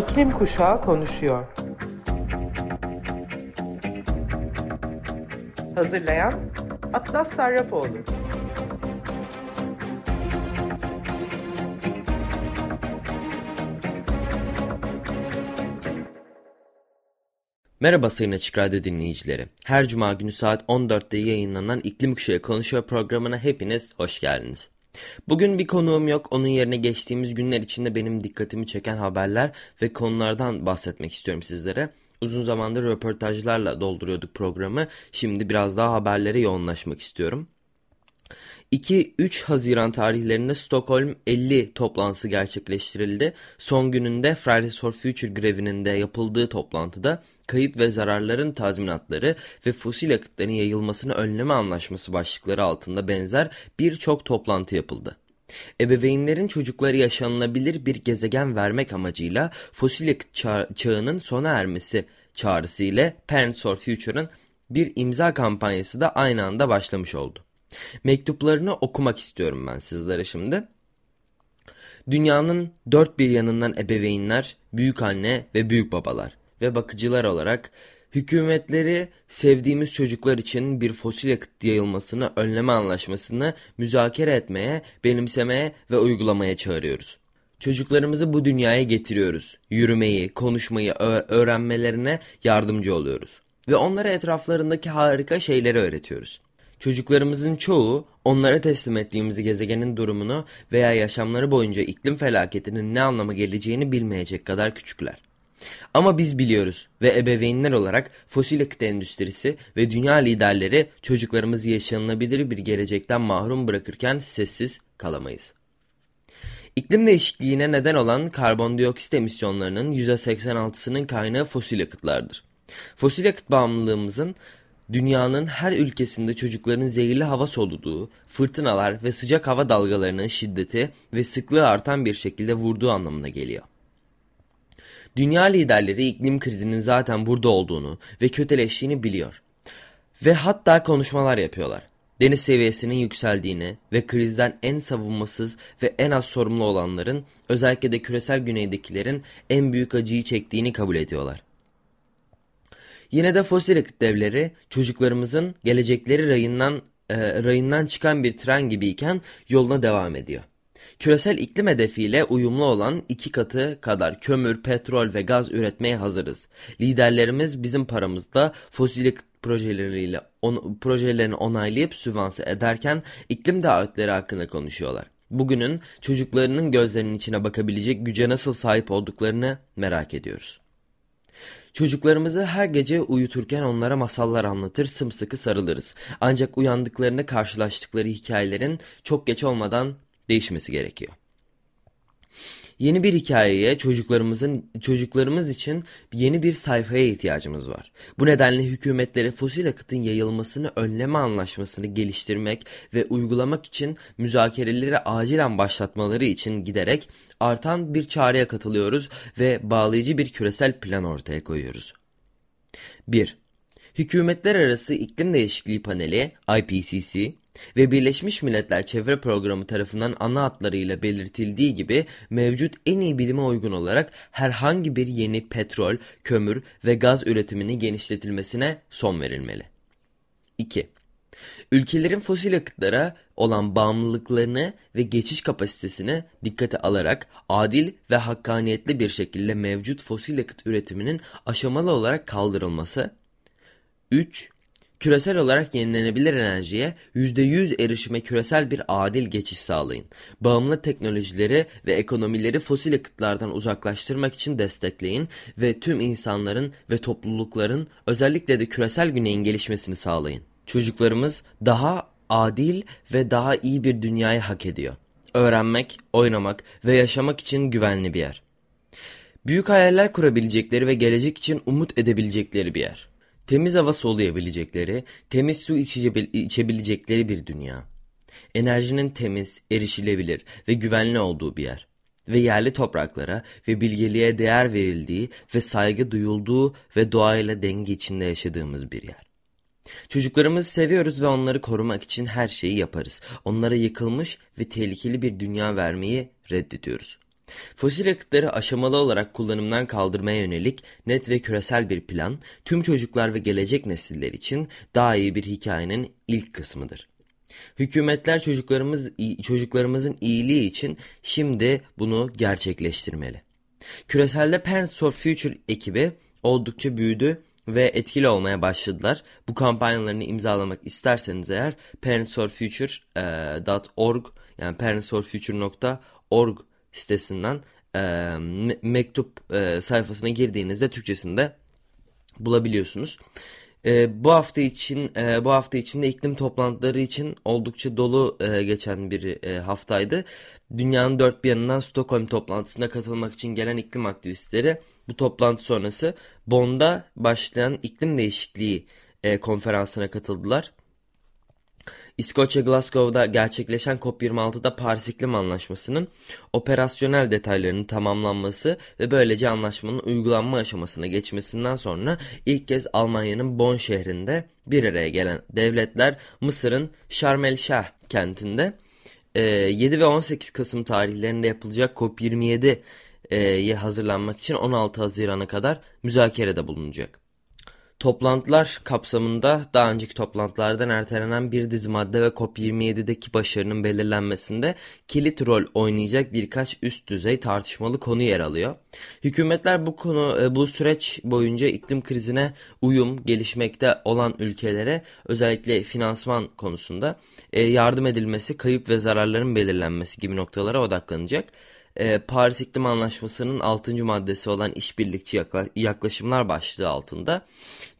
İklim Kuşağı konuşuyor. Hazırlayan Atlas Sarrafoğlu. Merhaba Sayın Açık Radyo dinleyicileri. Her cuma günü saat 14'te yayınlanan İklim Kuşağı Konuşuyor programına hepiniz hoş geldiniz. Bugün bir konuğum yok. Onun yerine geçtiğimiz günler içinde benim dikkatimi çeken haberler ve konulardan bahsetmek istiyorum sizlere. Uzun zamandır röportajlarla dolduruyorduk programı. Şimdi biraz daha haberlere yoğunlaşmak istiyorum. 2-3 Haziran tarihlerinde Stockholm 50 toplantısı gerçekleştirildi. Son gününde Fridays for Future grevinin de yapıldığı toplantıda kayıp ve zararların tazminatları ve fosil yakıtların yayılmasını önleme anlaşması başlıkları altında benzer birçok toplantı yapıldı. Ebeveynlerin çocukları yaşanılabilir bir gezegen vermek amacıyla fosil yakıt çağ çağının sona ermesi çağrısı ile Parents for Future'ın bir imza kampanyası da aynı anda başlamış oldu. Mektuplarını okumak istiyorum ben sizlere şimdi. Dünyanın dört bir yanından ebeveynler, büyük anne ve büyük babalar ve bakıcılar olarak hükümetleri sevdiğimiz çocuklar için bir fosil yakıt yayılmasını önleme anlaşmasını müzakere etmeye, benimsemeye ve uygulamaya çağırıyoruz. Çocuklarımızı bu dünyaya getiriyoruz. Yürümeyi, konuşmayı öğrenmelerine yardımcı oluyoruz. Ve onlara etraflarındaki harika şeyleri öğretiyoruz. Çocuklarımızın çoğu onlara teslim ettiğimiz gezegenin durumunu veya yaşamları boyunca iklim felaketinin ne anlama geleceğini bilmeyecek kadar küçükler. Ama biz biliyoruz ve ebeveynler olarak fosil yakıt endüstrisi ve dünya liderleri çocuklarımızı yaşanılabilir bir gelecekten mahrum bırakırken sessiz kalamayız. İklim değişikliğine neden olan karbondioksit emisyonlarının %86'sının kaynağı fosil yakıtlardır. Fosil yakıt bağımlılığımızın dünyanın her ülkesinde çocukların zehirli hava soluduğu, fırtınalar ve sıcak hava dalgalarının şiddeti ve sıklığı artan bir şekilde vurduğu anlamına geliyor. Dünya liderleri iklim krizinin zaten burada olduğunu ve kötüleştiğini biliyor. Ve hatta konuşmalar yapıyorlar. Deniz seviyesinin yükseldiğini ve krizden en savunmasız ve en az sorumlu olanların özellikle de küresel güneydekilerin en büyük acıyı çektiğini kabul ediyorlar. Yine de fosil yakıt devleri çocuklarımızın gelecekleri rayından, e, rayından çıkan bir tren gibiyken yoluna devam ediyor. Küresel iklim hedefiyle uyumlu olan iki katı kadar kömür, petrol ve gaz üretmeye hazırız. Liderlerimiz bizim paramızda fosil projeleriyle on, projelerini onaylayıp süvanse ederken iklim davetleri hakkında konuşuyorlar. Bugünün çocuklarının gözlerinin içine bakabilecek güce nasıl sahip olduklarını merak ediyoruz. Çocuklarımızı her gece uyuturken onlara masallar anlatır, sımsıkı sarılırız. Ancak uyandıklarında karşılaştıkları hikayelerin çok geç olmadan değişmesi gerekiyor. Yeni bir hikayeye çocuklarımızın çocuklarımız için yeni bir sayfaya ihtiyacımız var. Bu nedenle hükümetlere fosil yakıtın yayılmasını önleme anlaşmasını geliştirmek ve uygulamak için müzakereleri acilen başlatmaları için giderek artan bir çağrıya katılıyoruz ve bağlayıcı bir küresel plan ortaya koyuyoruz. 1. Hükümetler Arası İklim Değişikliği Paneli IPCC ve Birleşmiş Milletler Çevre Programı tarafından ana hatlarıyla belirtildiği gibi mevcut en iyi bilime uygun olarak herhangi bir yeni petrol, kömür ve gaz üretimini genişletilmesine son verilmeli. 2. Ülkelerin fosil yakıtlara olan bağımlılıklarını ve geçiş kapasitesini dikkate alarak adil ve hakkaniyetli bir şekilde mevcut fosil yakıt üretiminin aşamalı olarak kaldırılması. 3 Küresel olarak yenilenebilir enerjiye %100 erişime küresel bir adil geçiş sağlayın. Bağımlı teknolojileri ve ekonomileri fosil yakıtlardan uzaklaştırmak için destekleyin ve tüm insanların ve toplulukların özellikle de küresel güneyin gelişmesini sağlayın. Çocuklarımız daha adil ve daha iyi bir dünyayı hak ediyor. Öğrenmek, oynamak ve yaşamak için güvenli bir yer. Büyük hayaller kurabilecekleri ve gelecek için umut edebilecekleri bir yer. Temiz hava soluyabilecekleri, temiz su içebilecekleri bir dünya. Enerjinin temiz, erişilebilir ve güvenli olduğu bir yer. Ve yerli topraklara ve bilgeliğe değer verildiği ve saygı duyulduğu ve doğayla denge içinde yaşadığımız bir yer. Çocuklarımızı seviyoruz ve onları korumak için her şeyi yaparız. Onlara yıkılmış ve tehlikeli bir dünya vermeyi reddediyoruz. Fosil yakıtları aşamalı olarak kullanımdan kaldırmaya yönelik net ve küresel bir plan, tüm çocuklar ve gelecek nesiller için daha iyi bir hikayenin ilk kısmıdır. Hükümetler çocuklarımız çocuklarımızın iyiliği için şimdi bunu gerçekleştirmeli. Küreselde Parents for Future ekibi oldukça büyüdü ve etkili olmaya başladılar. Bu kampanyalarını imzalamak isterseniz eğer parentsforfuture.org yani parentsforfuture.org sitesinden e, mektup e, sayfasına girdiğinizde Türkçesinde bulabiliyorsunuz. E, bu hafta için e, bu hafta içinde iklim toplantıları için oldukça dolu e, geçen bir e, haftaydı. Dünyanın dört bir yanından Stockholm toplantısına katılmak için gelen iklim aktivistleri bu toplantı sonrası Bonn'da başlayan iklim değişikliği e, konferansına katıldılar. İskoçya Glasgow'da gerçekleşen COP26'da Paris İklim Anlaşması'nın operasyonel detaylarının tamamlanması ve böylece anlaşmanın uygulanma aşamasına geçmesinden sonra ilk kez Almanya'nın Bonn şehrinde bir araya gelen devletler Mısır'ın Şarm el Şeyh kentinde 7 e, ve 18 Kasım tarihlerinde yapılacak COP27'ye hazırlanmak için 16 Haziran'a kadar müzakerede bulunacak. Toplantılar kapsamında daha önceki toplantılardan ertelenen bir dizi madde ve COP27'deki başarının belirlenmesinde kilit rol oynayacak birkaç üst düzey tartışmalı konu yer alıyor. Hükümetler bu konu e, bu süreç boyunca iklim krizine uyum gelişmekte olan ülkelere özellikle finansman konusunda e, yardım edilmesi, kayıp ve zararların belirlenmesi gibi noktalara odaklanacak e, Paris İklim Anlaşması'nın 6. maddesi olan işbirlikçi yaklaşımlar başlığı altında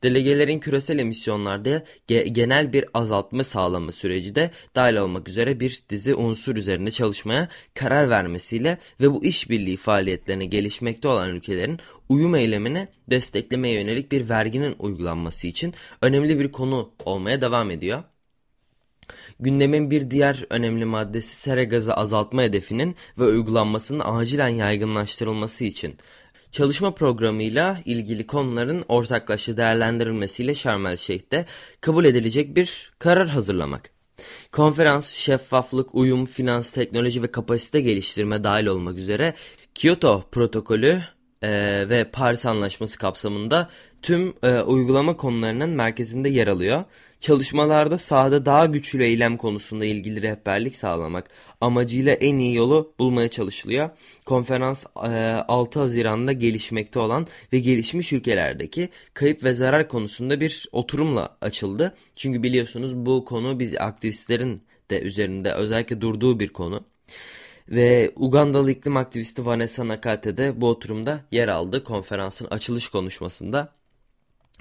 delegelerin küresel emisyonlarda ge genel bir azaltma sağlama süreci de dahil olmak üzere bir dizi unsur üzerinde çalışmaya karar vermesiyle ve bu işbirliği faaliyetlerine gelişmekte olan ülkelerin uyum eylemine desteklemeye yönelik bir verginin uygulanması için önemli bir konu olmaya devam ediyor. Gündemin bir diğer önemli maddesi sera gazı azaltma hedefinin ve uygulanmasının acilen yaygınlaştırılması için çalışma programıyla ilgili konuların ortaklaşa değerlendirilmesiyle Şarm El Şeyh'te kabul edilecek bir karar hazırlamak. Konferans, şeffaflık, uyum, finans, teknoloji ve kapasite geliştirme dahil olmak üzere Kyoto protokolü e, ve Paris Anlaşması kapsamında tüm e, uygulama konularının merkezinde yer alıyor. Çalışmalarda sahada daha güçlü eylem konusunda ilgili rehberlik sağlamak amacıyla en iyi yolu bulmaya çalışılıyor. Konferans e, 6 Haziran'da gelişmekte olan ve gelişmiş ülkelerdeki kayıp ve zarar konusunda bir oturumla açıldı. Çünkü biliyorsunuz bu konu biz aktivistlerin de üzerinde özellikle durduğu bir konu. Ve Ugandalı iklim aktivisti Vanessa Nakate de bu oturumda yer aldı konferansın açılış konuşmasında.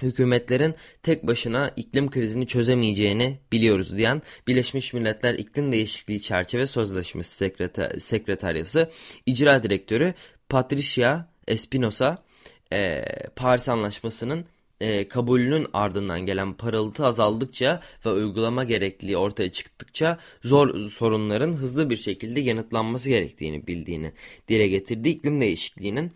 Hükümetlerin tek başına iklim krizini çözemeyeceğini biliyoruz diyen Birleşmiş Milletler İklim Değişikliği Çerçeve Sözleşmesi Sekreter Sekreteryası İcra Direktörü Patricia Espinosa e, Paris Anlaşması'nın e, kabulünün ardından gelen parıltı azaldıkça ve uygulama gerekliliği ortaya çıktıkça zor sorunların hızlı bir şekilde yanıtlanması gerektiğini bildiğini dile getirdi. İklim değişikliğinin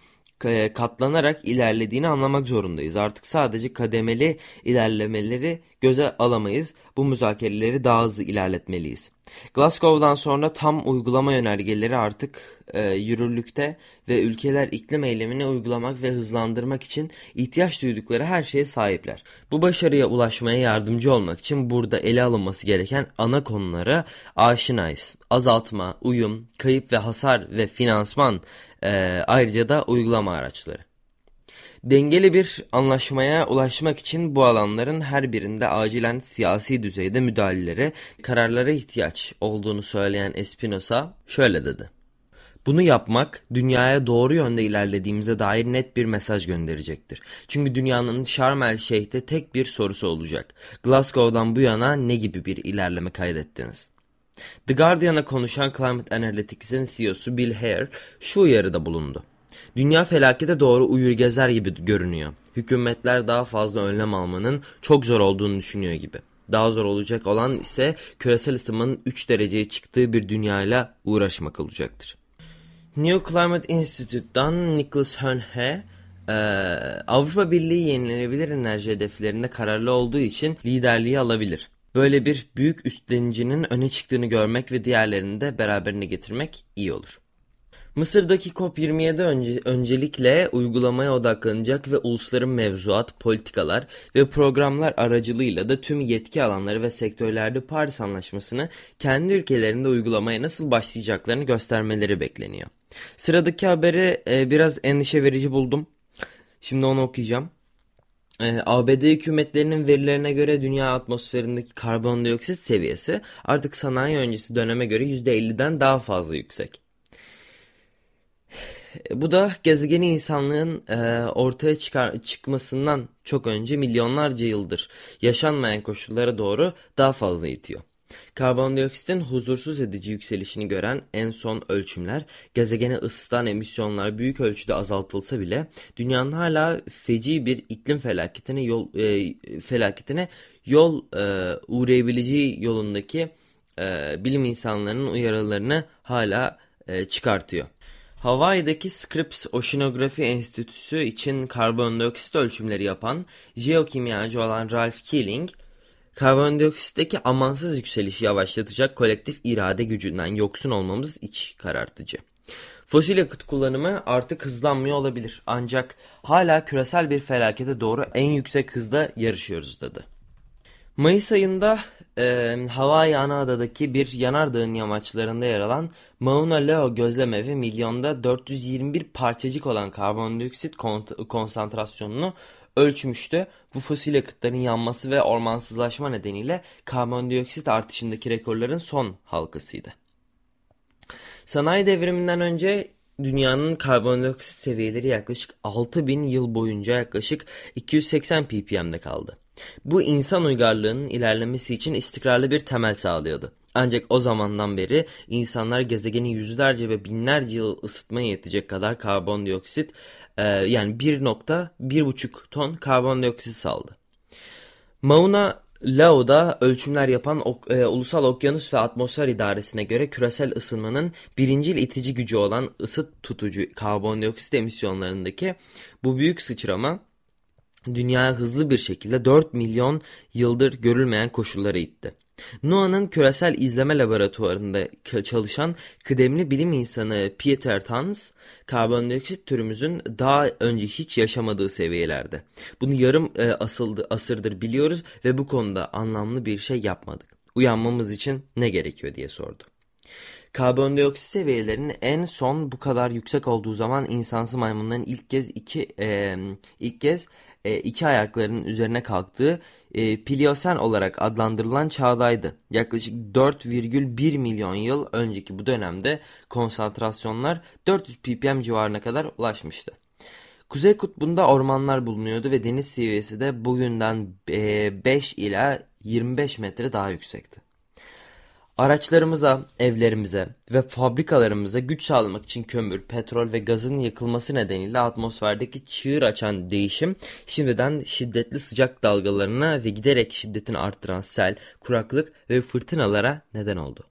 katlanarak ilerlediğini anlamak zorundayız. Artık sadece kademeli ilerlemeleri göze alamayız. Bu müzakereleri daha hızlı ilerletmeliyiz. Glasgow'dan sonra tam uygulama yönergeleri artık e, yürürlükte ve ülkeler iklim eylemini uygulamak ve hızlandırmak için ihtiyaç duydukları her şeye sahipler. Bu başarıya ulaşmaya yardımcı olmak için burada ele alınması gereken ana konulara aşinayız. Azaltma, uyum, kayıp ve hasar ve finansman e, ayrıca da uygulama araçları. Dengeli bir anlaşmaya ulaşmak için bu alanların her birinde acilen siyasi düzeyde müdahalelere, kararlara ihtiyaç olduğunu söyleyen Espinosa şöyle dedi. Bunu yapmak dünyaya doğru yönde ilerlediğimize dair net bir mesaj gönderecektir. Çünkü dünyanın Şarm el Şeyh'te tek bir sorusu olacak. Glasgow'dan bu yana ne gibi bir ilerleme kaydettiniz? The Guardian'a konuşan Climate Analytics'in CEO'su Bill Hare şu uyarıda bulundu. Dünya felakete doğru uyur gezer gibi görünüyor. Hükümetler daha fazla önlem almanın çok zor olduğunu düşünüyor gibi. Daha zor olacak olan ise küresel ısınmanın 3 dereceye çıktığı bir dünyayla uğraşmak olacaktır. New Climate Institute'dan Nicholas Hönhe, ee, Avrupa Birliği yenilenebilir enerji hedeflerinde kararlı olduğu için liderliği alabilir. Böyle bir büyük üstlenicinin öne çıktığını görmek ve diğerlerini de beraberine getirmek iyi olur. Mısır'daki COP27 önce, öncelikle uygulamaya odaklanacak ve ulusların mevzuat, politikalar ve programlar aracılığıyla da tüm yetki alanları ve sektörlerde Paris Anlaşması'nı kendi ülkelerinde uygulamaya nasıl başlayacaklarını göstermeleri bekleniyor. Sıradaki haberi e, biraz endişe verici buldum. Şimdi onu okuyacağım. E, ABD hükümetlerinin verilerine göre dünya atmosferindeki karbondioksit seviyesi artık sanayi öncesi döneme göre %50'den daha fazla yüksek. Bu da gezegeni insanlığın e, ortaya çıkar, çıkmasından çok önce milyonlarca yıldır yaşanmayan koşullara doğru daha fazla itiyor. Karbondioksitin huzursuz edici yükselişini gören en son ölçümler gezegeni ısıtan emisyonlar büyük ölçüde azaltılsa bile dünyanın hala feci bir iklim felaketine yol e, felaketine yol e, uğrayabileceği yolundaki e, bilim insanlarının uyarılarını hala e, çıkartıyor. Hawaii'deki Scripps Oceanography Enstitüsü için karbondioksit ölçümleri yapan jeokimyacı olan Ralph Keeling, karbondioksitteki amansız yükselişi yavaşlatacak kolektif irade gücünden yoksun olmamız iç karartıcı. Fosil yakıt kullanımı artık hızlanmıyor olabilir ancak hala küresel bir felakete doğru en yüksek hızda yarışıyoruz dedi. Mayıs ayında e, Hawaii Anaada'daki bir yanardağın yamaçlarında yer alan Mauna Loa gözlemevi milyonda 421 parçacık olan karbondioksit konsantrasyonunu ölçmüştü. Bu fosil yakıtların yanması ve ormansızlaşma nedeniyle karbondioksit artışındaki rekorların son halkasıydı. Sanayi devriminden önce dünyanın karbondioksit seviyeleri yaklaşık 6000 yıl boyunca yaklaşık 280 ppm'de kaldı. Bu insan uygarlığının ilerlemesi için istikrarlı bir temel sağlıyordu. Ancak o zamandan beri insanlar gezegeni yüzlerce ve binlerce yıl ısıtmaya yetecek kadar karbondioksit e, yani 1.1,5 ton karbondioksit saldı. Mauna Lao'da ölçümler yapan e, Ulusal Okyanus ve Atmosfer İdaresi'ne göre küresel ısınmanın birincil itici gücü olan ısıt tutucu karbondioksit emisyonlarındaki bu büyük sıçrama dünyaya hızlı bir şekilde 4 milyon yıldır görülmeyen koşullara itti. NOAA'nın küresel izleme laboratuvarında çalışan kıdemli bilim insanı Peter Tans, karbondioksit türümüzün daha önce hiç yaşamadığı seviyelerde. Bunu yarım e, asıldı, asırdır biliyoruz ve bu konuda anlamlı bir şey yapmadık. Uyanmamız için ne gerekiyor diye sordu. Karbondioksit seviyelerinin en son bu kadar yüksek olduğu zaman insansı maymunların ilk kez iki e, ilk kez e, iki ayaklarının üzerine kalktığı e, Pliosen olarak adlandırılan çağdaydı. Yaklaşık 4,1 milyon yıl önceki bu dönemde konsantrasyonlar 400 ppm civarına kadar ulaşmıştı. Kuzey kutbunda ormanlar bulunuyordu ve deniz seviyesi de bugünden 5 e, ila 25 metre daha yüksekti. Araçlarımıza, evlerimize ve fabrikalarımıza güç sağlamak için kömür, petrol ve gazın yakılması nedeniyle atmosferdeki çığır açan değişim şimdiden şiddetli sıcak dalgalarına ve giderek şiddetini arttıran sel, kuraklık ve fırtınalara neden oldu.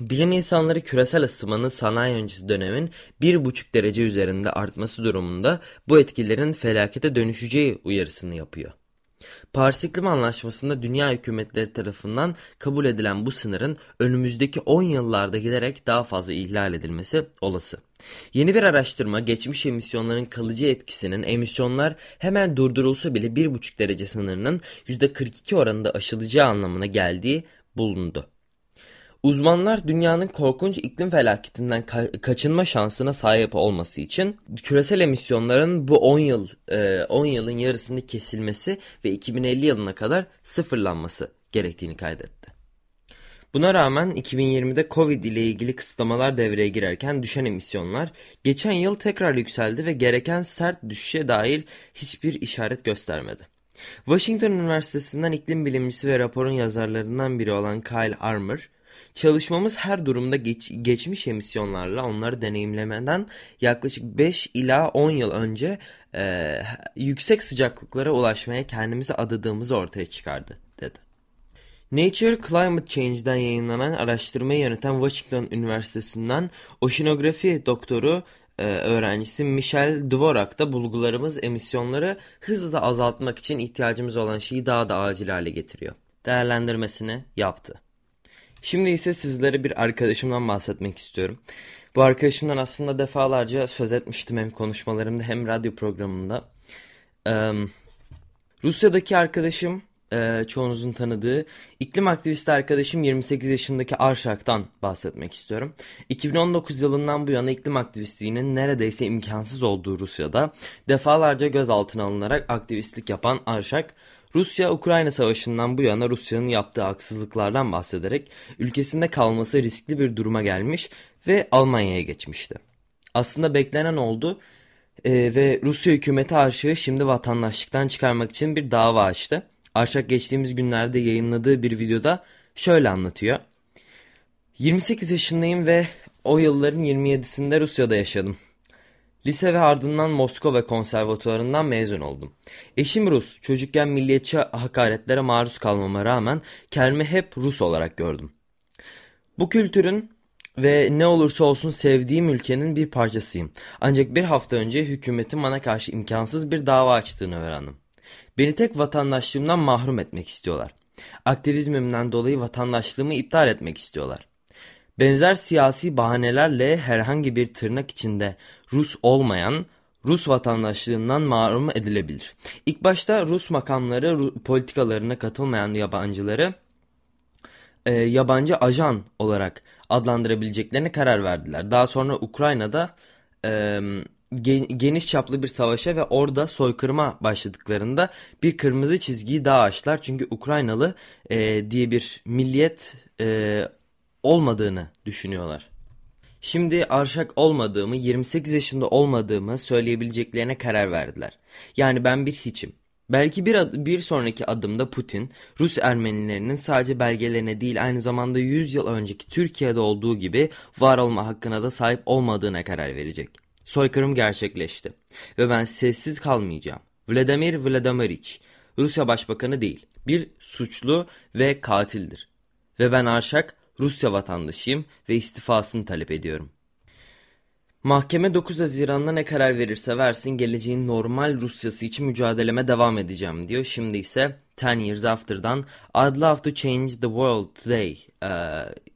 Bilim insanları küresel ısınmanın sanayi öncesi dönemin 1,5 derece üzerinde artması durumunda bu etkilerin felakete dönüşeceği uyarısını yapıyor. Paris İklim Anlaşması'nda dünya hükümetleri tarafından kabul edilen bu sınırın önümüzdeki 10 yıllarda giderek daha fazla ihlal edilmesi olası. Yeni bir araştırma geçmiş emisyonların kalıcı etkisinin emisyonlar hemen durdurulsa bile 1,5 derece sınırının %42 oranında aşılacağı anlamına geldiği bulundu. Uzmanlar dünyanın korkunç iklim felaketinden ka- kaçınma şansına sahip olması için küresel emisyonların bu 10 yıl e, 10 yılın yarısını kesilmesi ve 2050 yılına kadar sıfırlanması gerektiğini kaydetti. Buna rağmen 2020'de Covid ile ilgili kısıtlamalar devreye girerken düşen emisyonlar geçen yıl tekrar yükseldi ve gereken sert düşüşe dair hiçbir işaret göstermedi. Washington Üniversitesi'nden iklim bilimcisi ve raporun yazarlarından biri olan Kyle Armour, Çalışmamız her durumda geç, geçmiş emisyonlarla onları deneyimlemeden yaklaşık 5 ila 10 yıl önce e, yüksek sıcaklıklara ulaşmaya kendimizi adadığımızı ortaya çıkardı dedi. Nature Climate Change'den yayınlanan araştırmayı yöneten Washington Üniversitesi'nden oşinografi doktoru e, öğrencisi Michel Dvorak da bulgularımız emisyonları hızla azaltmak için ihtiyacımız olan şeyi daha da acil hale getiriyor. Değerlendirmesini yaptı. Şimdi ise sizlere bir arkadaşımdan bahsetmek istiyorum. Bu arkadaşımdan aslında defalarca söz etmiştim hem konuşmalarımda hem radyo programında. Ee, Rusya'daki arkadaşım e, çoğunuzun tanıdığı iklim aktivisti arkadaşım 28 yaşındaki Arşak'tan bahsetmek istiyorum. 2019 yılından bu yana iklim aktivistliğinin neredeyse imkansız olduğu Rusya'da defalarca gözaltına alınarak aktivistlik yapan Arşak, Rusya-Ukrayna savaşından bu yana Rusya'nın yaptığı haksızlıklardan bahsederek ülkesinde kalması riskli bir duruma gelmiş ve Almanya'ya geçmişti. Aslında beklenen oldu ee, ve Rusya hükümeti Arşak'ı şimdi vatandaşlıktan çıkarmak için bir dava açtı. Arşak geçtiğimiz günlerde yayınladığı bir videoda şöyle anlatıyor. 28 yaşındayım ve o yılların 27'sinde Rusya'da yaşadım. Lise ve ardından Moskova konservatuvarından mezun oldum. Eşim Rus, çocukken milliyetçi hakaretlere maruz kalmama rağmen kendimi hep Rus olarak gördüm. Bu kültürün ve ne olursa olsun sevdiğim ülkenin bir parçasıyım. Ancak bir hafta önce hükümetin bana karşı imkansız bir dava açtığını öğrendim. Beni tek vatandaşlığımdan mahrum etmek istiyorlar. Aktivizmimden dolayı vatandaşlığımı iptal etmek istiyorlar. Benzer siyasi bahanelerle herhangi bir tırnak içinde Rus olmayan Rus vatandaşlığından mahrum edilebilir. İlk başta Rus makamları politikalarına katılmayan yabancıları e, yabancı ajan olarak adlandırabileceklerine karar verdiler. Daha sonra Ukrayna'da e, geniş çaplı bir savaşa ve orada soykırıma başladıklarında bir kırmızı çizgiyi daha aştılar. Çünkü Ukraynalı e, diye bir milliyet e, olmadığını düşünüyorlar. Şimdi arşak olmadığımı, 28 yaşında olmadığımı söyleyebileceklerine karar verdiler. Yani ben bir hiçim. Belki bir, ad bir sonraki adımda Putin, Rus Ermenilerinin sadece belgelerine değil aynı zamanda 100 yıl önceki Türkiye'de olduğu gibi var olma hakkına da sahip olmadığına karar verecek. Soykırım gerçekleşti ve ben sessiz kalmayacağım. Vladimir Vladimirovich Rusya Başbakanı değil, bir suçlu ve katildir. Ve ben Arşak Rusya vatandaşıyım ve istifasını talep ediyorum. Mahkeme 9 Haziran'da ne karar verirse versin geleceğin normal Rusyası için mücadeleme devam edeceğim diyor. Şimdi ise Ten Years After'dan I'd Love to Change the World Today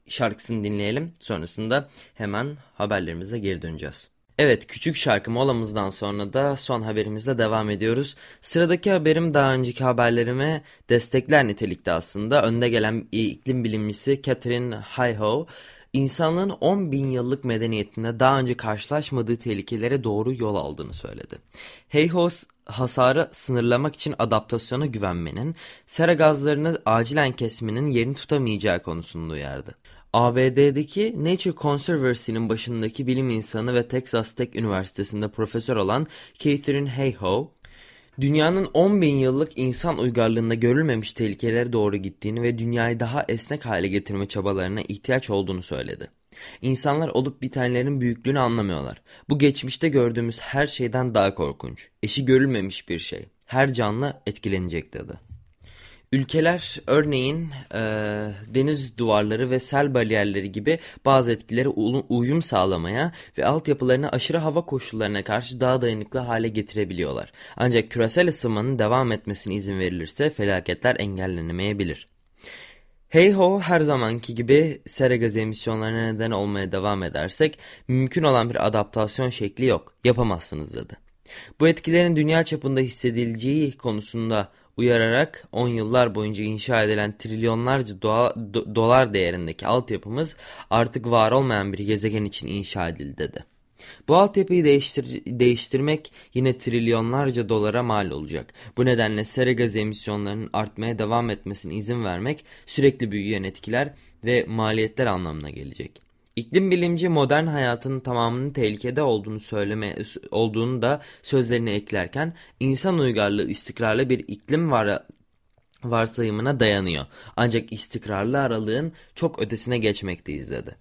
şarkısını dinleyelim. Sonrasında hemen haberlerimize geri döneceğiz. Evet küçük şarkı molamızdan sonra da son haberimizle devam ediyoruz. Sıradaki haberim daha önceki haberlerime destekler nitelikte aslında. Önde gelen iklim bilimcisi Catherine Hayhoe insanlığın 10 bin yıllık medeniyetinde daha önce karşılaşmadığı tehlikelere doğru yol aldığını söyledi. Hayhoe hasarı sınırlamak için adaptasyona güvenmenin, sera gazlarını acilen kesmenin yerini tutamayacağı konusunu uyardı. ABD'deki Nature Conservancy'nin başındaki bilim insanı ve Texas Tech Üniversitesi'nde profesör olan Catherine Hayhoe, dünyanın 10 bin yıllık insan uygarlığında görülmemiş tehlikelere doğru gittiğini ve dünyayı daha esnek hale getirme çabalarına ihtiyaç olduğunu söyledi. İnsanlar olup bitenlerin büyüklüğünü anlamıyorlar. Bu geçmişte gördüğümüz her şeyden daha korkunç. Eşi görülmemiş bir şey. Her canlı etkilenecek dedi. Ülkeler örneğin e, deniz duvarları ve sel bariyerleri gibi bazı etkilere uyum sağlamaya ve altyapılarını aşırı hava koşullarına karşı daha dayanıklı hale getirebiliyorlar. Ancak küresel ısınmanın devam etmesine izin verilirse felaketler engellenemeyebilir. Hey ho her zamanki gibi sera gazı emisyonlarına neden olmaya devam edersek mümkün olan bir adaptasyon şekli yok. Yapamazsınız dedi. Bu etkilerin dünya çapında hissedileceği konusunda uyararak 10 yıllar boyunca inşa edilen trilyonlarca do, dolar değerindeki altyapımız artık var olmayan bir gezegen için inşa edildi dedi. Bu altyapıyı değiştir değiştirmek yine trilyonlarca dolara mal olacak. Bu nedenle sera gaz emisyonlarının artmaya devam etmesine izin vermek sürekli büyüyen etkiler ve maliyetler anlamına gelecek. İklim bilimci modern hayatın tamamının tehlikede olduğunu söyleme olduğunu da sözlerine eklerken insan uygarlığı istikrarlı bir iklim var varsayımına dayanıyor. Ancak istikrarlı aralığın çok ötesine geçmekteyiz dedi.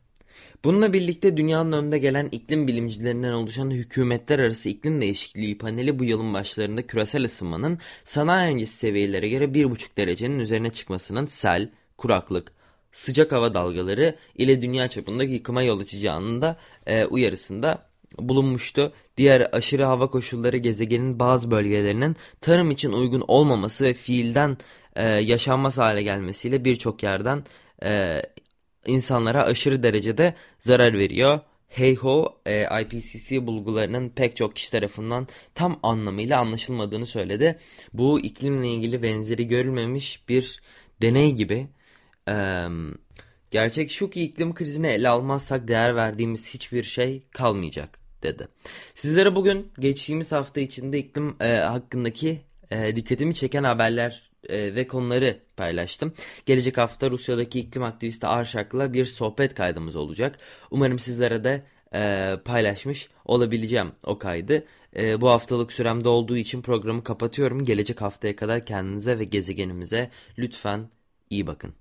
Bununla birlikte dünyanın önünde gelen iklim bilimcilerinden oluşan hükümetler arası iklim değişikliği paneli bu yılın başlarında küresel ısınmanın sanayi öncesi seviyelere göre 1,5 derecenin üzerine çıkmasının sel, kuraklık, sıcak hava dalgaları ile dünya çapında yıkıma yol açacağının da e, uyarısında bulunmuştu. Diğer aşırı hava koşulları gezegenin bazı bölgelerinin tarım için uygun olmaması ve fiilden e, yaşanmaz hale gelmesiyle birçok yerden e, insanlara aşırı derecede zarar veriyor. Hey e, IPCC bulgularının pek çok kişi tarafından tam anlamıyla anlaşılmadığını söyledi. Bu iklimle ilgili benzeri görülmemiş bir deney gibi. Gerçek şu ki iklim krizini ele almazsak değer verdiğimiz hiçbir şey kalmayacak dedi. Sizlere bugün geçtiğimiz hafta içinde iklim e, hakkındaki e, dikkatimi çeken haberler e, ve konuları paylaştım. Gelecek hafta Rusya'daki iklim aktivisti Arşak'la bir sohbet kaydımız olacak. Umarım sizlere de e, paylaşmış olabileceğim o kaydı. E, bu haftalık süremde olduğu için programı kapatıyorum. Gelecek haftaya kadar kendinize ve gezegenimize lütfen iyi bakın.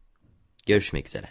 Görüşmek üzere.